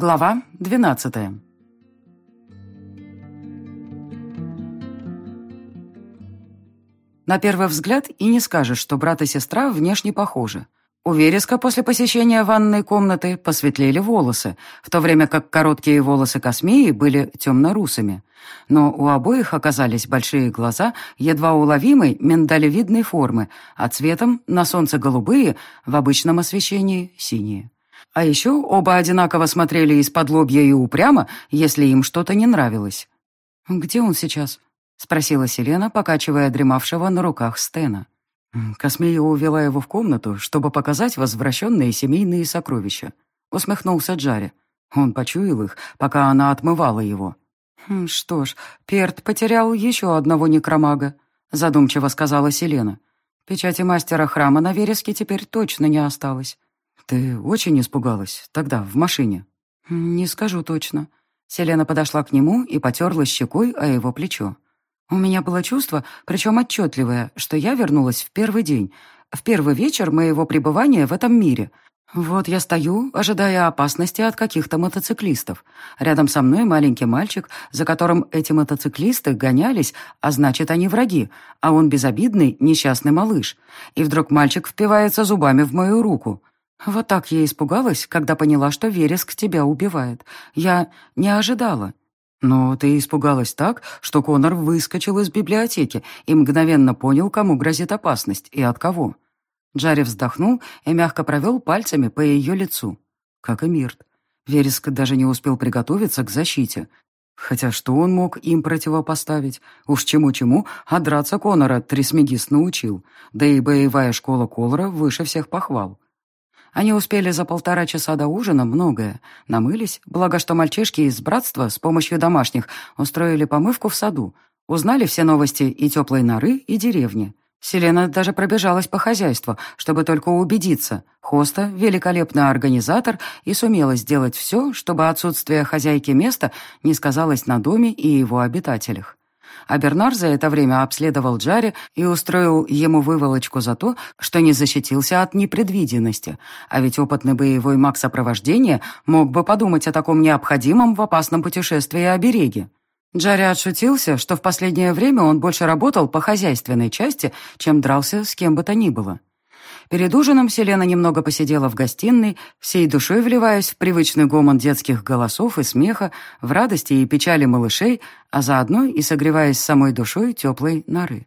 Глава 12 На первый взгляд и не скажешь, что брат и сестра внешне похожи. У Вереска после посещения ванной комнаты посветлели волосы, в то время как короткие волосы Космеи были темно-русыми. Но у обоих оказались большие глаза едва уловимой миндалевидной формы, а цветом на солнце голубые, в обычном освещении синие. А еще оба одинаково смотрели из-под лобья и упрямо, если им что-то не нравилось. «Где он сейчас?» — спросила Селена, покачивая дремавшего на руках Стена. Космея увела его в комнату, чтобы показать возвращенные семейные сокровища. Усмехнулся Джари. Он почуял их, пока она отмывала его. «Хм, «Что ж, Перт потерял еще одного некромага», — задумчиво сказала Селена. «Печати мастера храма на вереске теперь точно не осталось. «Ты очень испугалась тогда, в машине?» «Не скажу точно». Селена подошла к нему и потерла щекой о его плечо. «У меня было чувство, причем отчетливое, что я вернулась в первый день, в первый вечер моего пребывания в этом мире. Вот я стою, ожидая опасности от каких-то мотоциклистов. Рядом со мной маленький мальчик, за которым эти мотоциклисты гонялись, а значит, они враги, а он безобидный, несчастный малыш. И вдруг мальчик впивается зубами в мою руку. Вот так я испугалась, когда поняла, что Вереск тебя убивает. Я не ожидала. Но ты испугалась так, что Конор выскочил из библиотеки и мгновенно понял, кому грозит опасность и от кого. Джарри вздохнул и мягко провел пальцами по ее лицу. Как и Мирт. Вереск даже не успел приготовиться к защите. Хотя что он мог им противопоставить? Уж чему-чему, а драться Конора Трисмегист научил. Да и боевая школа Колора выше всех похвал. Они успели за полтора часа до ужина многое. Намылись, благо что мальчишки из братства с помощью домашних устроили помывку в саду. Узнали все новости и теплой норы, и деревни. Селена даже пробежалась по хозяйству, чтобы только убедиться. Хоста — великолепный организатор и сумела сделать все, чтобы отсутствие хозяйки места не сказалось на доме и его обитателях а Бернар за это время обследовал Джаре и устроил ему выволочку за то, что не защитился от непредвиденности. А ведь опытный боевой маг сопровождения мог бы подумать о таком необходимом в опасном путешествии обереге. Джарри отшутился, что в последнее время он больше работал по хозяйственной части, чем дрался с кем бы то ни было. Перед ужином Селена немного посидела в гостиной, всей душой вливаясь в привычный гомон детских голосов и смеха, в радости и печали малышей, а заодно и согреваясь самой душой теплой норы.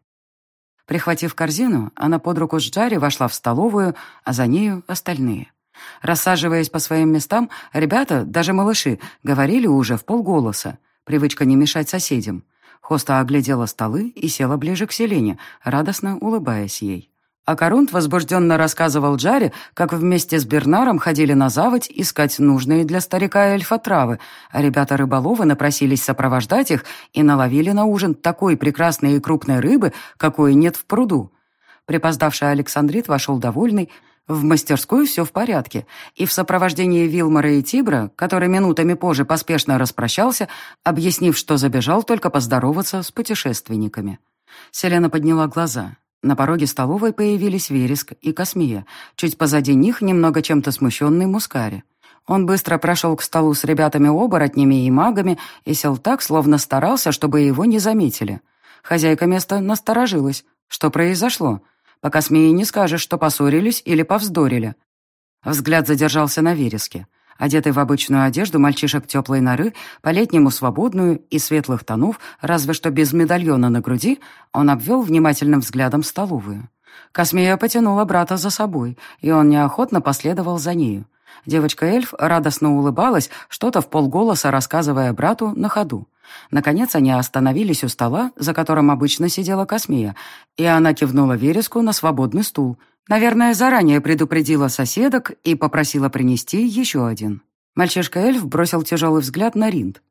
Прихватив корзину, она под руку с Джари вошла в столовую, а за нею остальные. Рассаживаясь по своим местам, ребята, даже малыши, говорили уже в полголоса. Привычка не мешать соседям. Хоста оглядела столы и села ближе к Селене, радостно улыбаясь ей. А Корунт возбужденно рассказывал Джаре, как вместе с Бернаром ходили на заводь искать нужные для старика эльфа травы, а ребята-рыболовы напросились сопровождать их и наловили на ужин такой прекрасной и крупной рыбы, какой нет в пруду. Припоздавший Александрит вошел довольный, в мастерскую все в порядке, и в сопровождении Вилмора и Тибра, который минутами позже поспешно распрощался, объяснив, что забежал только поздороваться с путешественниками. Селена подняла глаза. На пороге столовой появились Вереск и Космия, чуть позади них немного чем-то смущенный Мускари. Он быстро прошел к столу с ребятами-оборотнями и магами и сел так, словно старался, чтобы его не заметили. Хозяйка места насторожилась. Что произошло? По Космии не скажешь, что поссорились или повздорили. Взгляд задержался на Вереске. Одетый в обычную одежду мальчишек теплой норы, по-летнему свободную и светлых тонов, разве что без медальона на груди, он обвел внимательным взглядом столовую. Космея потянула брата за собой, и он неохотно последовал за нею. Девочка-эльф радостно улыбалась, что-то в полголоса рассказывая брату на ходу. Наконец они остановились у стола, за которым обычно сидела Космея, и она кивнула Вереску на свободный стул — Наверное, заранее предупредила соседок и попросила принести еще один. Мальчишка-эльф бросил тяжелый взгляд на Ринд.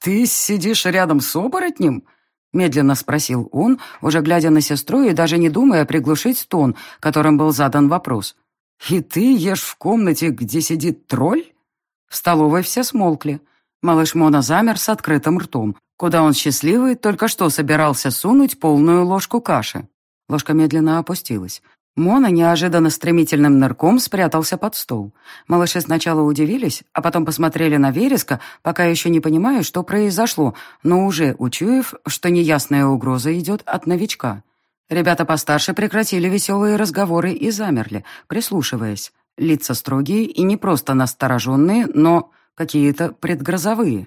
«Ты сидишь рядом с оборотнем?» Медленно спросил он, уже глядя на сестру и даже не думая приглушить тон, которым был задан вопрос. «И ты ешь в комнате, где сидит тролль?» В столовой все смолкли. Малыш Мона замер с открытым ртом, куда он счастливый только что собирался сунуть полную ложку каши. Ложка медленно опустилась. Мона неожиданно стремительным нырком спрятался под стол. Малыши сначала удивились, а потом посмотрели на Вереска, пока еще не понимая, что произошло, но уже учуяв, что неясная угроза идет от новичка. Ребята постарше прекратили веселые разговоры и замерли, прислушиваясь. Лица строгие и не просто настороженные, но какие-то предгрозовые.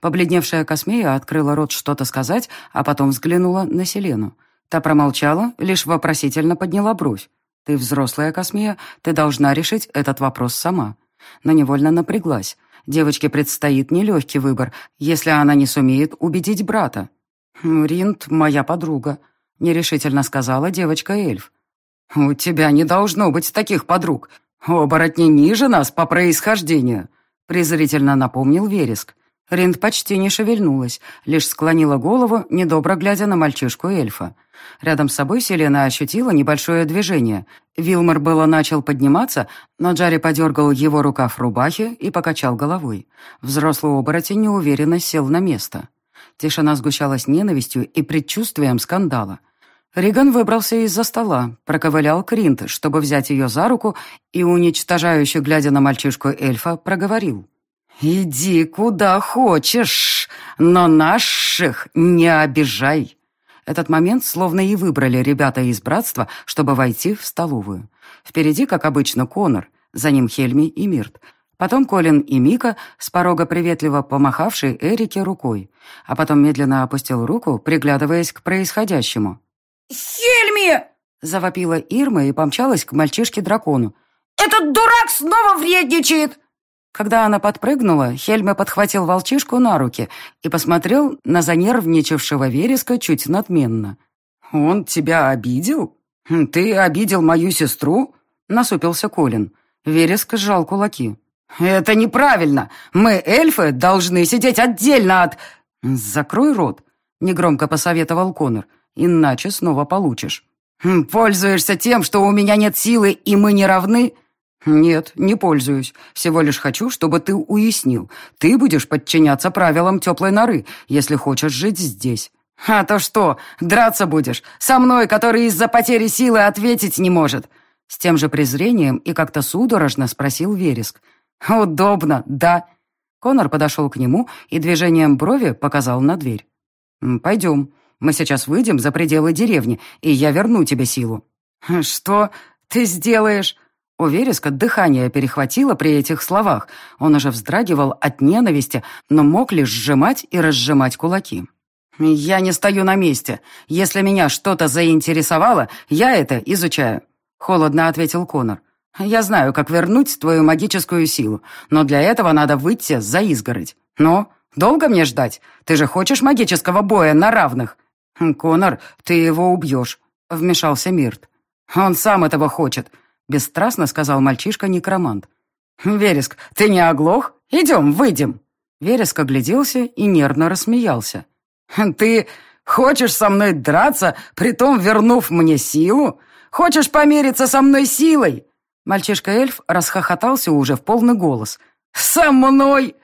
Побледневшая Космея открыла рот что-то сказать, а потом взглянула на Селену. Та промолчала, лишь вопросительно подняла бровь. «Ты взрослая, Космея, ты должна решить этот вопрос сама». Но невольно напряглась. Девочке предстоит нелегкий выбор, если она не сумеет убедить брата. «Ринд — моя подруга», — нерешительно сказала девочка-эльф. «У тебя не должно быть таких подруг. Оборотни ниже нас по происхождению», — презрительно напомнил Вереск. Ринд почти не шевельнулась, лишь склонила голову, недобро глядя на мальчишку-эльфа. Рядом с собой Селена ощутила небольшое движение. Вилмор было начал подниматься, но Джарри подергал его рукав рубахи и покачал головой. Взрослый оборотень неуверенно сел на место. Тишина сгущалась ненавистью и предчувствием скандала. Риган выбрался из-за стола, проковылял к Ринд, чтобы взять ее за руку, и, уничтожающе глядя на мальчишку-эльфа, проговорил. «Иди куда хочешь, но наших не обижай». Этот момент словно и выбрали ребята из братства, чтобы войти в столовую. Впереди, как обычно, Конор, за ним Хельми и Мирт. Потом Колин и Мика, с порога приветливо помахавший Эрике рукой, а потом медленно опустил руку, приглядываясь к происходящему. «Хельми!» — завопила Ирма и помчалась к мальчишке-дракону. «Этот дурак снова вредничает!» Когда она подпрыгнула, Хельме подхватил волчишку на руки и посмотрел на занервничавшего вереска чуть надменно. «Он тебя обидел? Ты обидел мою сестру?» — насупился Колин. Вереск сжал кулаки. «Это неправильно! Мы, эльфы, должны сидеть отдельно от...» «Закрой рот», — негромко посоветовал Конор, «иначе снова получишь». «Хм, «Пользуешься тем, что у меня нет силы, и мы не равны?» «Нет, не пользуюсь. Всего лишь хочу, чтобы ты уяснил. Ты будешь подчиняться правилам теплой норы, если хочешь жить здесь». «А то что, драться будешь? Со мной, который из-за потери силы ответить не может?» С тем же презрением и как-то судорожно спросил Вереск. «Удобно, да». Конор подошел к нему и движением брови показал на дверь. «Пойдем. Мы сейчас выйдем за пределы деревни, и я верну тебе силу». «Что ты сделаешь?» У Вереска дыхание перехватило при этих словах. Он уже вздрагивал от ненависти, но мог лишь сжимать и разжимать кулаки. «Я не стою на месте. Если меня что-то заинтересовало, я это изучаю», — холодно ответил Конор. «Я знаю, как вернуть твою магическую силу, но для этого надо выйти за изгородь. Но долго мне ждать? Ты же хочешь магического боя на равных?» «Конор, ты его убьешь», — вмешался Мирт. «Он сам этого хочет. Бесстрастно сказал мальчишка-некромант. «Вереск, ты не оглох? Идем, выйдем!» Вереск огляделся и нервно рассмеялся. «Ты хочешь со мной драться, притом вернув мне силу? Хочешь помериться со мной силой?» Мальчишка-эльф расхохотался уже в полный голос. «Со мной!»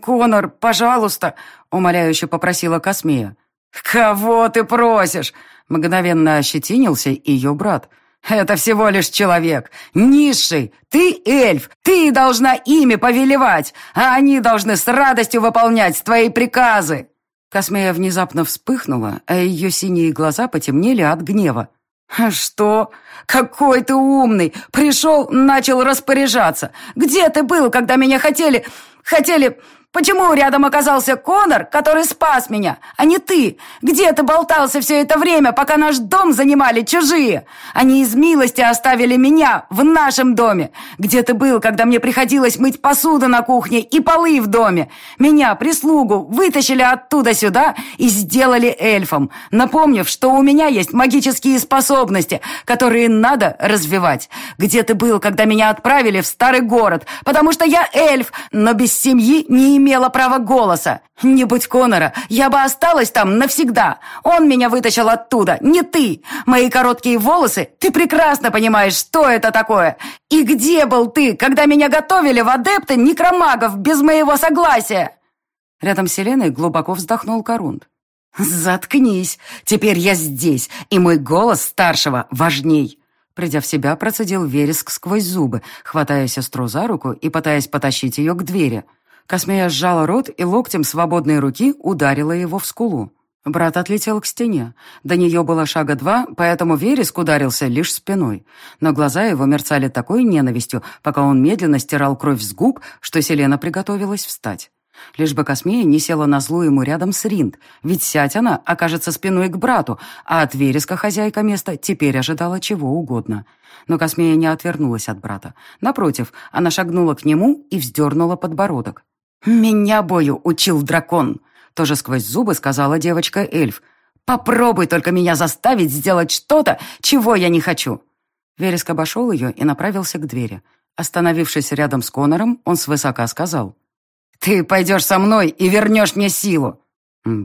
«Конор, пожалуйста!» — умоляюще попросила Космея. «Кого ты просишь?» — мгновенно ощетинился ее брат. Это всего лишь человек, низший. Ты эльф, ты должна ими повелевать, а они должны с радостью выполнять твои приказы». Космея внезапно вспыхнула, а ее синие глаза потемнели от гнева. «Что? Какой ты умный! Пришел, начал распоряжаться! Где ты был, когда меня хотели... хотели... Почему рядом оказался Конор, который спас меня, а не ты? Где ты болтался все это время, пока наш дом занимали чужие? Они из милости оставили меня в нашем доме. Где ты был, когда мне приходилось мыть посуду на кухне и полы в доме? Меня, прислугу, вытащили оттуда сюда и сделали эльфом, напомнив, что у меня есть магические способности, которые надо развивать. Где ты был, когда меня отправили в старый город, потому что я эльф, но без семьи не имела права голоса. Не будь Конора, я бы осталась там навсегда. Он меня вытащил оттуда, не ты. Мои короткие волосы, ты прекрасно понимаешь, что это такое. И где был ты, когда меня готовили в адепты некромагов без моего согласия?» Рядом с Селеной глубоко вздохнул Корунд. «Заткнись. Теперь я здесь, и мой голос старшего важней», Придя в себя, процедил вереск сквозь зубы, хватая сестру за руку и пытаясь потащить ее к двери. Космея сжала рот и локтем свободной руки ударила его в скулу. Брат отлетел к стене. До нее было шага два, поэтому вереск ударился лишь спиной. Но глаза его мерцали такой ненавистью, пока он медленно стирал кровь с губ, что Селена приготовилась встать. Лишь бы Космея не села на злу ему рядом с Ринд, ведь сядь она окажется спиной к брату, а от вереска хозяйка места теперь ожидала чего угодно. Но Космея не отвернулась от брата. Напротив, она шагнула к нему и вздернула подбородок. «Меня бою учил дракон!» Тоже сквозь зубы сказала девочка-эльф. «Попробуй только меня заставить сделать что-то, чего я не хочу!» Вереск обошел ее и направился к двери. Остановившись рядом с Конором, он свысока сказал. «Ты пойдешь со мной и вернешь мне силу!»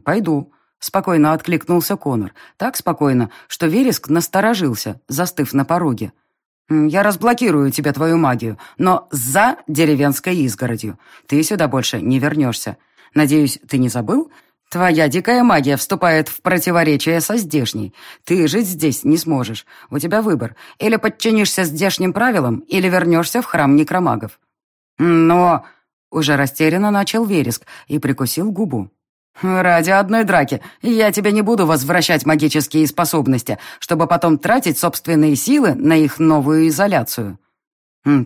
«Пойду», — спокойно откликнулся Конор. Так спокойно, что Вереск насторожился, застыв на пороге. «Я разблокирую тебе твою магию, но за деревенской изгородью. Ты сюда больше не вернешься. Надеюсь, ты не забыл? Твоя дикая магия вступает в противоречие со здешней. Ты жить здесь не сможешь. У тебя выбор. Или подчинишься здешним правилам, или вернешься в храм некромагов». «Но...» Уже растерянно начал Вереск и прикусил губу. «Ради одной драки я тебе не буду возвращать магические способности, чтобы потом тратить собственные силы на их новую изоляцию».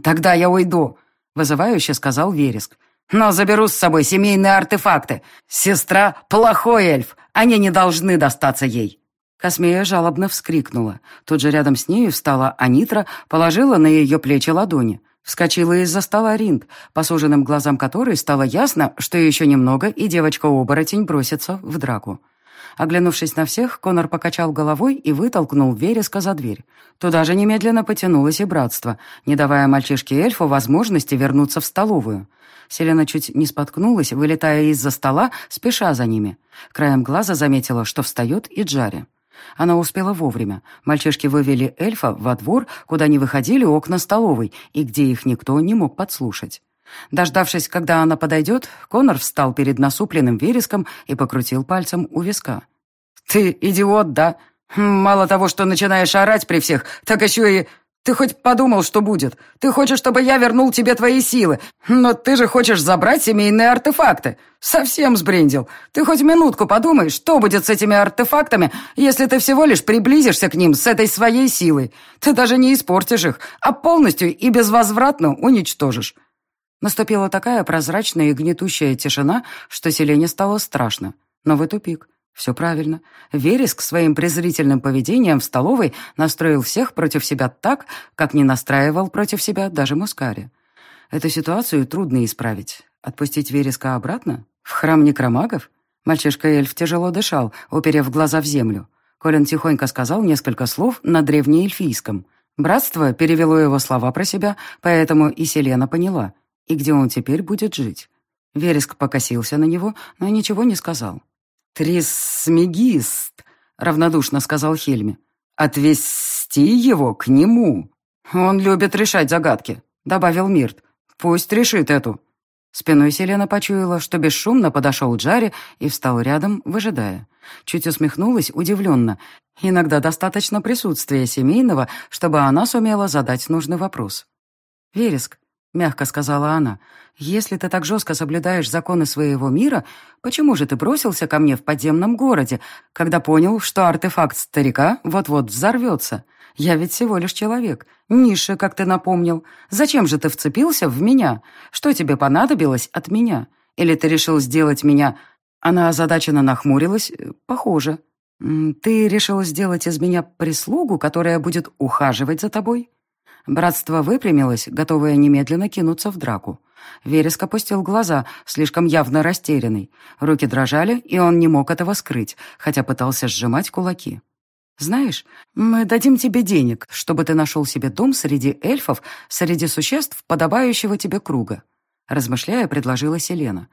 «Тогда я уйду», — вызывающе сказал Вереск. «Но заберу с собой семейные артефакты. Сестра — плохой эльф, они не должны достаться ей». Космея жалобно вскрикнула. Тут же рядом с нею встала Анитра, положила на ее плечи ладони. Вскочила из-за стола Ринд, по суженным глазам которой стало ясно, что еще немного, и девочка-оборотень бросится в драку. Оглянувшись на всех, Конор покачал головой и вытолкнул Вереска за дверь. Туда же немедленно потянулось и братство, не давая мальчишке-эльфу возможности вернуться в столовую. Селена чуть не споткнулась, вылетая из-за стола, спеша за ними. Краем глаза заметила, что встает и Джари. Она успела вовремя. Мальчишки вывели эльфа во двор, куда не выходили окна столовой, и где их никто не мог подслушать. Дождавшись, когда она подойдет, Конор встал перед насупленным вереском и покрутил пальцем у виска. «Ты идиот, да? Мало того, что начинаешь орать при всех, так еще и ты хоть подумал, что будет? Ты хочешь, чтобы я вернул тебе твои силы, но ты же хочешь забрать семейные артефакты. Совсем сбрендил. Ты хоть минутку подумай, что будет с этими артефактами, если ты всего лишь приблизишься к ним с этой своей силой. Ты даже не испортишь их, а полностью и безвозвратно уничтожишь. Наступила такая прозрачная и гнетущая тишина, что Селене стало страшно. Но в тупик. Все правильно. Вереск своим презрительным поведением в столовой настроил всех против себя так, как не настраивал против себя даже Мускари. Эту ситуацию трудно исправить. Отпустить Вереска обратно? В храм некромагов? Мальчишка-эльф тяжело дышал, уперев глаза в землю. Колин тихонько сказал несколько слов на древнеэльфийском. Братство перевело его слова про себя, поэтому и Селена поняла. И где он теперь будет жить? Вереск покосился на него, но ничего не сказал. «Трисмегист», — равнодушно сказал Хельми. «Отвести его к нему. Он любит решать загадки», — добавил Мирт. «Пусть решит эту». Спиной Селена почуяла, что бесшумно подошел Джари и встал рядом, выжидая. Чуть усмехнулась удивленно. Иногда достаточно присутствия семейного, чтобы она сумела задать нужный вопрос. «Вереск, — мягко сказала она. «Если ты так жестко соблюдаешь законы своего мира, почему же ты бросился ко мне в подземном городе, когда понял, что артефакт старика вот-вот взорвется? Я ведь всего лишь человек, низший, как ты напомнил. Зачем же ты вцепился в меня? Что тебе понадобилось от меня? Или ты решил сделать меня...» Она озадаченно нахмурилась. «Похоже. Ты решил сделать из меня прислугу, которая будет ухаживать за тобой?» Братство выпрямилось, готовое немедленно кинуться в драку. Вереск опустил глаза, слишком явно растерянный. Руки дрожали, и он не мог этого скрыть, хотя пытался сжимать кулаки. «Знаешь, мы дадим тебе денег, чтобы ты нашел себе дом среди эльфов, среди существ, подобающего тебе круга», размышляя, предложила Селена.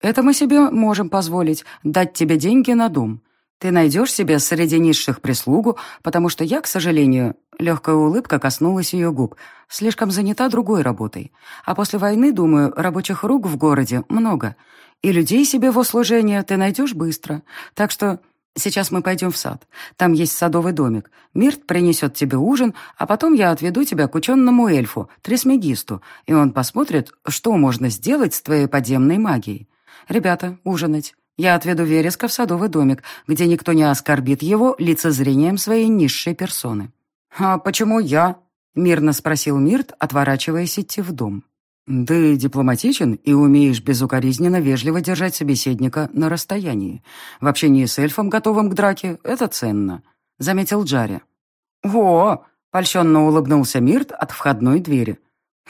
«Это мы себе можем позволить, дать тебе деньги на дом. Ты найдешь себе среди низших прислугу, потому что я, к сожалению, Легкая улыбка коснулась ее губ. Слишком занята другой работой. А после войны, думаю, рабочих рук в городе много. И людей себе в услужение ты найдешь быстро. Так что Сейчас мы пойдем в сад. Там есть садовый домик. Мирт принесет тебе ужин, а потом я отведу тебя к ученому эльфу, Трисмегисту, и он посмотрит, что можно сделать с твоей подземной магией. Ребята, ужинать. Я отведу Вереска в садовый домик, где никто не оскорбит его лицезрением своей низшей персоны». «А почему я?» — мирно спросил Мирт, отворачиваясь идти в дом. «Ты дипломатичен и умеешь безукоризненно вежливо держать собеседника на расстоянии. В общении с эльфом, готовым к драке, это ценно», — заметил Джари. «О!» — польщенно улыбнулся Мирт от входной двери.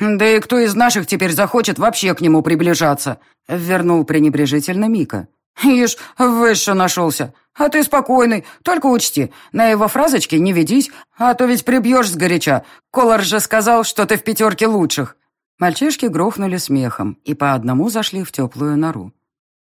«Да и кто из наших теперь захочет вообще к нему приближаться?» — вернул пренебрежительно Мика. «Ишь, выше нашелся. А ты спокойный, только учти, на его фразочки не ведись, а то ведь прибьешь сгоряча. Колор же сказал, что ты в пятерке лучших». Мальчишки грохнули смехом и по одному зашли в теплую нору.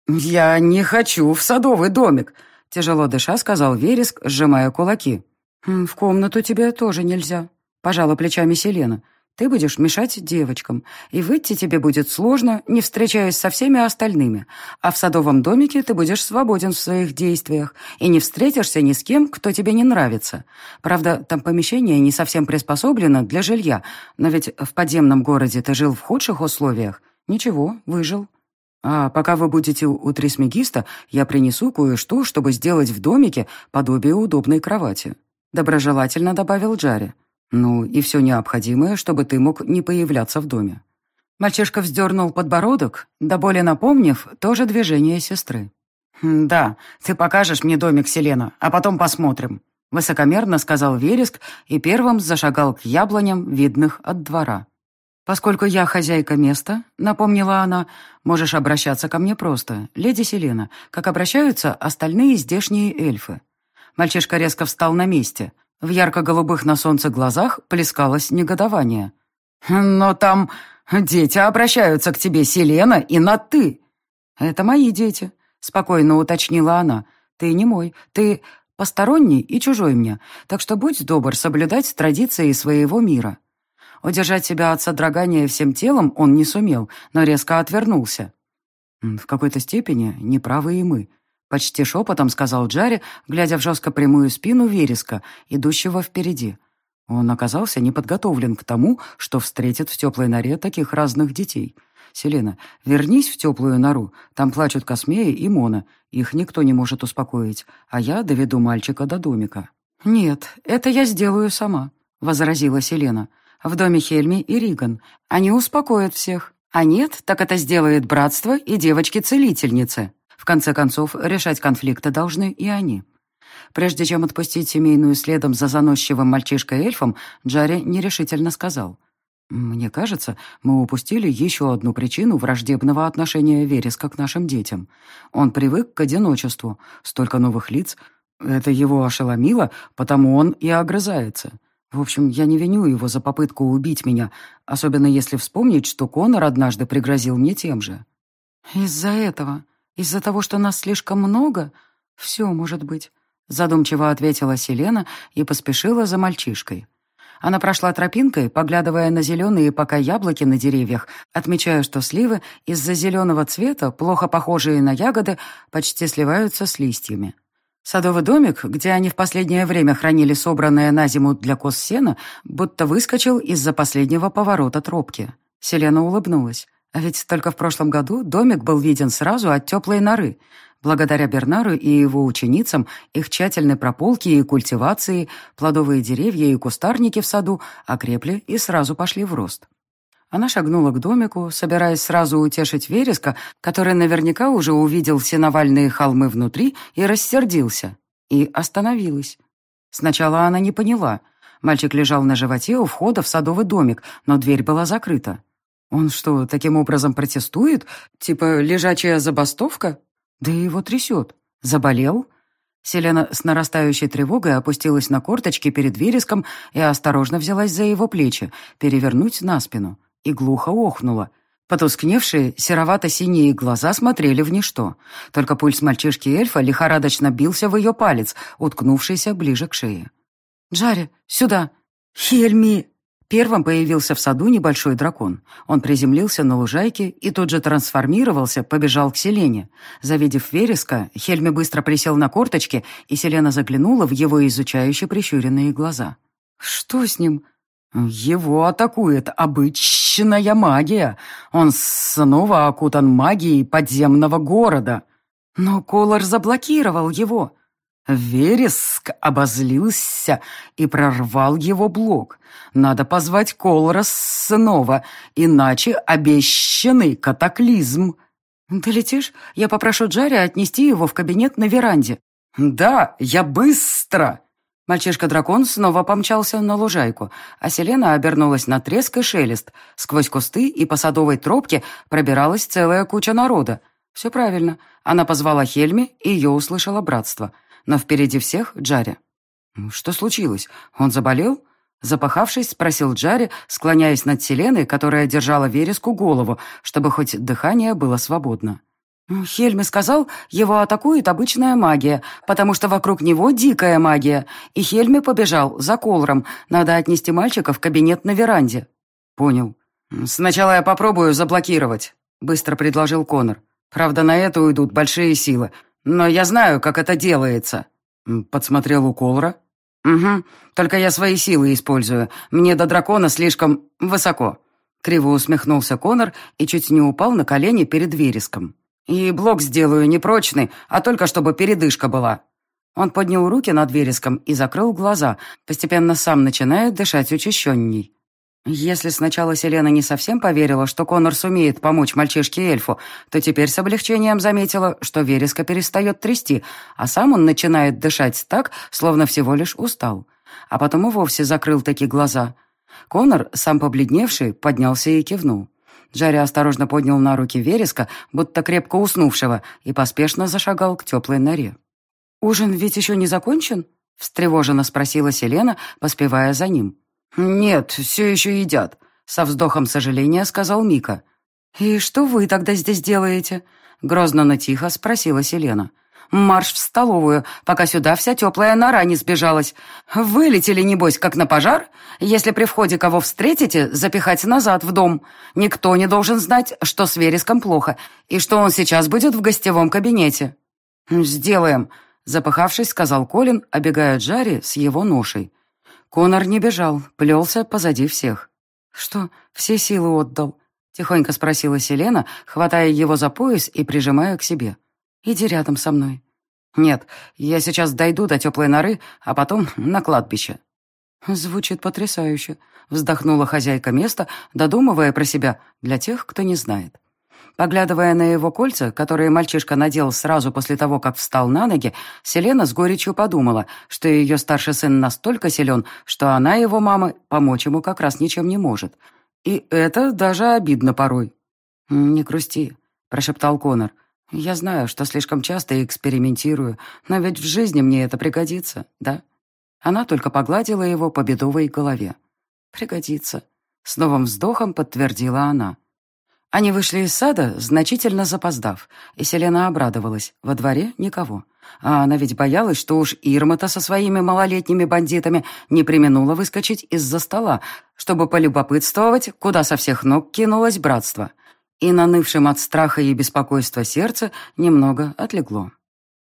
«Я не хочу в садовый домик», — тяжело дыша сказал Вереск, сжимая кулаки. «В комнату тебе тоже нельзя», — пожала плечами Селена. Ты будешь мешать девочкам, и выйти тебе будет сложно, не встречаясь со всеми остальными. А в садовом домике ты будешь свободен в своих действиях и не встретишься ни с кем, кто тебе не нравится. Правда, там помещение не совсем приспособлено для жилья, но ведь в подземном городе ты жил в худших условиях. Ничего, выжил. А пока вы будете у Трисмегиста, я принесу кое-что, чтобы сделать в домике подобие удобной кровати. Доброжелательно добавил Джарри. «Ну, и все необходимое, чтобы ты мог не появляться в доме». Мальчишка вздернул подбородок, да более напомнив тоже движение сестры. «Хм, «Да, ты покажешь мне домик Селена, а потом посмотрим», — высокомерно сказал Вереск и первым зашагал к яблоням, видных от двора. «Поскольку я хозяйка места», — напомнила она, — «можешь обращаться ко мне просто, леди Селена, как обращаются остальные здешние эльфы». Мальчишка резко встал на месте — в ярко-голубых на солнце глазах плескалось негодование. «Но там дети обращаются к тебе, Селена, и на «ты». «Это мои дети», — спокойно уточнила она. «Ты не мой, ты посторонний и чужой мне, так что будь добр соблюдать традиции своего мира». Удержать себя от содрогания всем телом он не сумел, но резко отвернулся. В какой-то степени неправы и мы. Почти шепотом сказал Джарри, глядя в жестко прямую спину вереска, идущего впереди. Он оказался не подготовлен к тому, что встретит в теплой норе таких разных детей. «Селена, вернись в теплую нору. Там плачут Космея и Мона. Их никто не может успокоить, а я доведу мальчика до домика». «Нет, это я сделаю сама», — возразила Селена. «В доме Хельми и Риган. Они успокоят всех. А нет, так это сделает братство и девочки-целительницы». В конце концов, решать конфликты должны и они. Прежде чем отпустить семейную следом за заносчивым мальчишкой-эльфом, Джарри нерешительно сказал. «Мне кажется, мы упустили еще одну причину враждебного отношения Вереска к нашим детям. Он привык к одиночеству, столько новых лиц. Это его ошеломило, потому он и огрызается. В общем, я не виню его за попытку убить меня, особенно если вспомнить, что Конор однажды пригрозил мне тем же». «Из-за этого», из-за того, что нас слишком много? Все может быть», — задумчиво ответила Селена и поспешила за мальчишкой. Она прошла тропинкой, поглядывая на зеленые пока яблоки на деревьях, отмечая, что сливы из-за зеленого цвета, плохо похожие на ягоды, почти сливаются с листьями. Садовый домик, где они в последнее время хранили собранное на зиму для коз сена, будто выскочил из-за последнего поворота тропки. Селена улыбнулась. А ведь только в прошлом году домик был виден сразу от теплой норы. Благодаря Бернару и его ученицам, их тщательной прополке и культивации, плодовые деревья и кустарники в саду окрепли и сразу пошли в рост. Она шагнула к домику, собираясь сразу утешить Вереска, который наверняка уже увидел все холмы внутри и рассердился. И остановилась. Сначала она не поняла. Мальчик лежал на животе у входа в садовый домик, но дверь была закрыта. Он что, таким образом протестует? Типа лежачая забастовка? Да его трясет. Заболел? Селена с нарастающей тревогой опустилась на корточки перед вереском и осторожно взялась за его плечи, перевернуть на спину, и глухо охнула. Потускневшие, серовато-синие глаза смотрели в ничто. Только пульс мальчишки-эльфа лихорадочно бился в ее палец, уткнувшийся ближе к шее. «Джаре, сюда!» «Хельми!» Первым появился в саду небольшой дракон. Он приземлился на лужайке и тут же трансформировался, побежал к Селене. Завидев вереска, Хельми быстро присел на корточки, и Селена заглянула в его изучающе прищуренные глаза. «Что с ним?» «Его атакует обычная магия. Он снова окутан магией подземного города. Но Колор заблокировал его». Вереск обозлился и прорвал его блок. Надо позвать Колора снова, иначе обещанный катаклизм. «Ты летишь? Я попрошу Джарри отнести его в кабинет на веранде». «Да, я быстро!» Мальчишка-дракон снова помчался на лужайку, а Селена обернулась на треск и шелест. Сквозь кусты и по садовой тропке пробиралась целая куча народа. Все правильно. Она позвала Хельми, и ее услышало братство — но впереди всех Джарри. «Что случилось? Он заболел?» Запахавшись, спросил Джарри, склоняясь над Селеной, которая держала вереску голову, чтобы хоть дыхание было свободно. Хельми сказал, его атакует обычная магия, потому что вокруг него дикая магия, и Хельми побежал за Колром. Надо отнести мальчика в кабинет на веранде. Понял. Сначала я попробую заблокировать, быстро предложил Конор. Правда, на это уйдут большие силы. «Но я знаю, как это делается». Подсмотрел у Колора. «Угу, только я свои силы использую. Мне до дракона слишком высоко». Криво усмехнулся Конор и чуть не упал на колени перед вереском. «И блок сделаю не прочный, а только чтобы передышка была». Он поднял руки над вереском и закрыл глаза, постепенно сам начиная дышать учащенней. Если сначала Селена не совсем поверила, что Конор сумеет помочь мальчишке-эльфу, то теперь с облегчением заметила, что вереска перестает трясти, а сам он начинает дышать так, словно всего лишь устал. А потом и вовсе закрыл такие глаза. Конор, сам побледневший, поднялся и кивнул. Джарри осторожно поднял на руки вереска, будто крепко уснувшего, и поспешно зашагал к теплой норе. «Ужин ведь еще не закончен?» — встревоженно спросила Селена, поспевая за ним. «Нет, все еще едят», — со вздохом сожаления сказал Мика. «И что вы тогда здесь делаете?» — грозно, но тихо спросила Селена. «Марш в столовую, пока сюда вся теплая нора не сбежалась. Вылетели, небось, как на пожар? Если при входе кого встретите, запихать назад в дом. Никто не должен знать, что с Вереском плохо, и что он сейчас будет в гостевом кабинете». «Сделаем», — запыхавшись, сказал Колин, обегая Джарри с его ношей. Конор не бежал, плелся позади всех. «Что, все силы отдал?» — тихонько спросила Селена, хватая его за пояс и прижимая к себе. «Иди рядом со мной». «Нет, я сейчас дойду до теплой норы, а потом на кладбище». «Звучит потрясающе», — вздохнула хозяйка места, додумывая про себя для тех, кто не знает. Поглядывая на его кольца, которые мальчишка надел сразу после того, как встал на ноги, Селена с горечью подумала, что ее старший сын настолько силен, что она, его мама, помочь ему как раз ничем не может. И это даже обидно порой. «Не грусти», — прошептал Конор. «Я знаю, что слишком часто экспериментирую, но ведь в жизни мне это пригодится, да?» Она только погладила его по бедовой голове. «Пригодится», — с новым вздохом подтвердила она. Они вышли из сада, значительно запоздав, и Селена обрадовалась. Во дворе никого. А она ведь боялась, что уж Ирма-то со своими малолетними бандитами не применула выскочить из-за стола, чтобы полюбопытствовать, куда со всех ног кинулось братство. И нанывшим от страха и беспокойства сердце немного отлегло.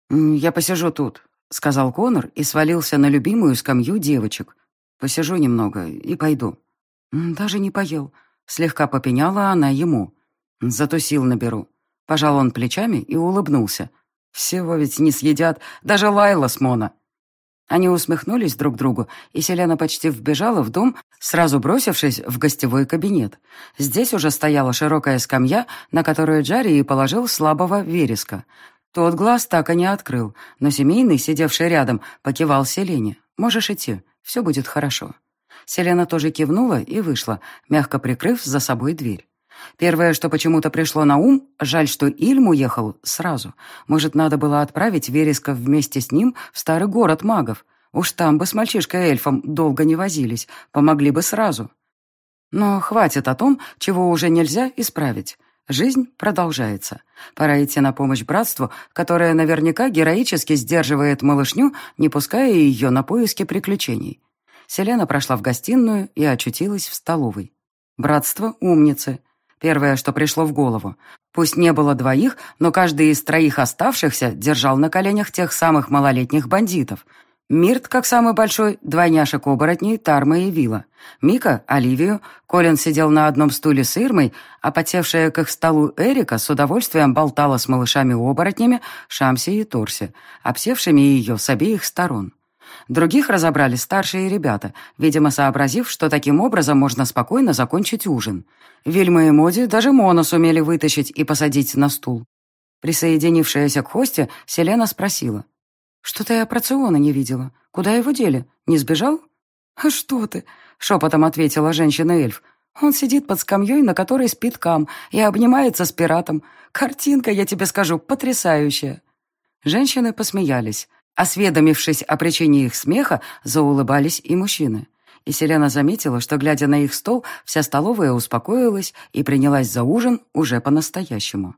«Я посижу тут», — сказал Конор и свалился на любимую скамью девочек. «Посижу немного и пойду». «Даже не поел», Слегка попеняла она ему. Зато сил наберу. Пожал он плечами и улыбнулся. Всего ведь не съедят, даже Лайла с Мона. Они усмехнулись друг другу, и Селена почти вбежала в дом, сразу бросившись в гостевой кабинет. Здесь уже стояла широкая скамья, на которую Джарри и положил слабого вереска. Тот глаз так и не открыл, но семейный, сидевший рядом, покивал Селене. «Можешь идти, все будет хорошо». Селена тоже кивнула и вышла, мягко прикрыв за собой дверь. Первое, что почему-то пришло на ум, жаль, что Ильм уехал сразу. Может, надо было отправить Вереска вместе с ним в старый город магов. Уж там бы с мальчишкой-эльфом долго не возились, помогли бы сразу. Но хватит о том, чего уже нельзя исправить. Жизнь продолжается. Пора идти на помощь братству, которое наверняка героически сдерживает малышню, не пуская ее на поиски приключений. Селена прошла в гостиную и очутилась в столовой. Братство умницы. Первое, что пришло в голову. Пусть не было двоих, но каждый из троих оставшихся держал на коленях тех самых малолетних бандитов. Мирт, как самый большой, двойняшек-оборотней, Тарма и Вила. Мика — Оливию, Колин сидел на одном стуле с Ирмой, а потевшая к их столу Эрика с удовольствием болтала с малышами-оборотнями Шамси и Торси, обсевшими ее с обеих сторон. Других разобрали старшие ребята, видимо, сообразив, что таким образом можно спокойно закончить ужин. Вильма и Моди даже Мона сумели вытащить и посадить на стул. Присоединившаяся к хосте, Селена спросила. «Что-то я про Циона не видела. Куда его дели? Не сбежал?» «А что ты?» — шепотом ответила женщина-эльф. «Он сидит под скамьей, на которой спит Кам, и обнимается с пиратом. Картинка, я тебе скажу, потрясающая». Женщины посмеялись. Осведомившись о причине их смеха, заулыбались и мужчины. И Селена заметила, что, глядя на их стол, вся столовая успокоилась и принялась за ужин уже по-настоящему.